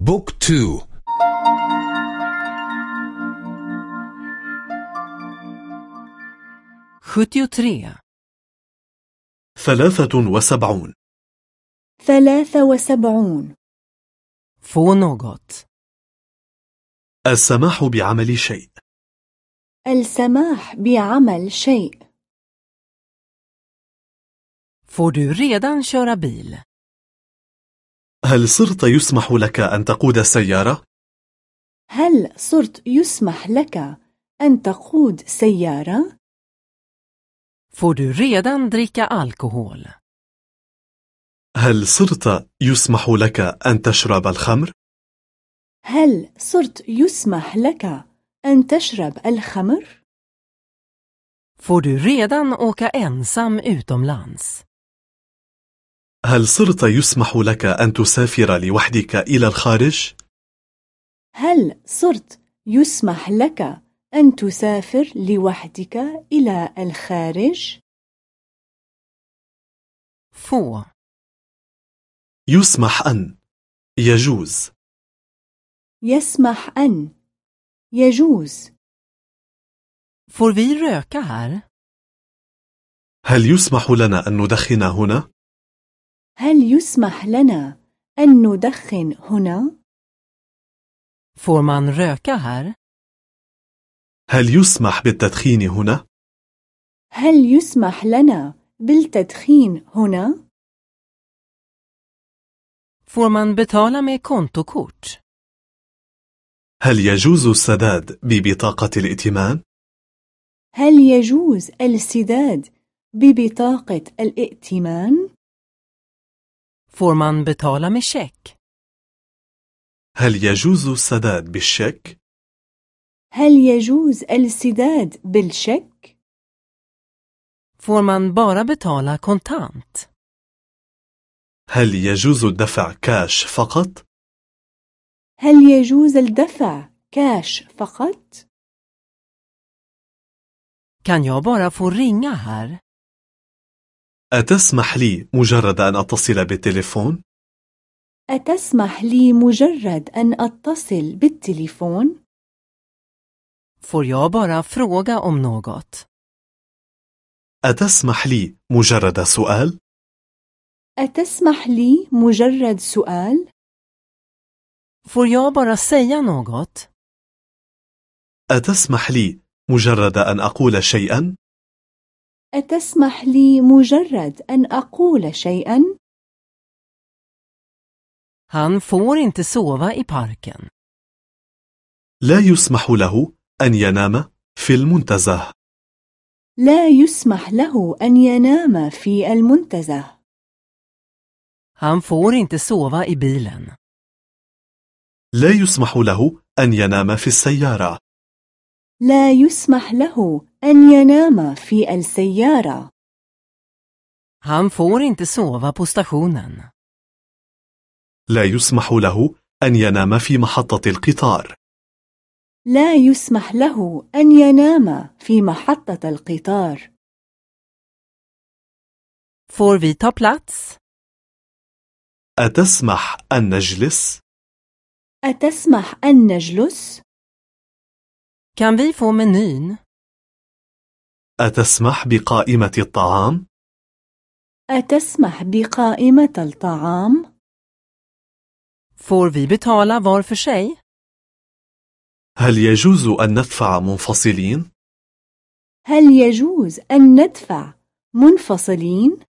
بوك تو. sjuttiotre ثلاثة وسبعون. ثلاثة وسبعون. något السماح بعمل شيء. السماح بعمل شيء. får du redan köra bil هل صرت يسمح لك أن تقود سيارة؟ هل صرت يسمح لك أن تقود سيارة؟ får du redan dricka alkohol هل صرت يسمح لك أن تشرب الخمر؟ هل صرت يسمح لك أن تشرب الخمر؟ får du redan åka ensam utomlands هل صرت يسمح لك أن تسافر لوحدك إلى الخارج؟ هل صرت يسمح لك أن تسافر لوحدك إلى الخارج؟ få يسمح أن يجوز يسمح أن يجوز får vi röka här هل يسمح لنا أن ندخن هنا؟ هل يسمح لنا أن ندخن هنا؟ får man röka här هل يسمح بالتدخين هنا؟ هل يسمح لنا بالتدخين هنا؟ får man betala med kontokort هل يجوز السداد ببطاقة الائتمان؟ هل يجوز السداد ببطاقة الائتمان؟ Får man betala med check هل يجوز السداد بالشيك؟ هل يجوز السداد بالشيك؟ får man bara betala kontant هل يجوز الدفع كاش فقط؟ هل يجوز الدفع كاش فقط؟ kan jag bara få ringa här أتسمح لي مجرد أن أتصل بالتليفون؟ أتسمح لي مجرد أن أتصل بالتليفون؟ får jag bara fråga om något أتسمح لي مجرد سؤال؟ أتسمح لي مجرد سؤال؟ får jag bara säga något أتسمح لي مجرد أن أقول شيئا؟ أتسمح لي مجرد أن أقول شيئا؟ Han får inte sova i parken. لا يسمح له أن ينام في المنتزه لا يسمح له أن ينام في المنتزه Han får inte sova i bilen. لا يسمح له أن ينام في السيارة لا يسمح له أن ينام في السيارة Han får inte sova på stationen. لا يسمح له أن ينام في محطة القطار لا يسمح له أن ينام في محطة القطار Får vi ta plats? أتسمح أن نجلس؟ أتسمح أن نجلس؟ Kan vi få menyn? أتسمح بقائمة الطعام؟ أتسمح بقائمة الطعام؟ Får vi betala var för sig? هل يجوز أن ندفع منفصلين؟ هل يجوز أن ندفع منفصلين؟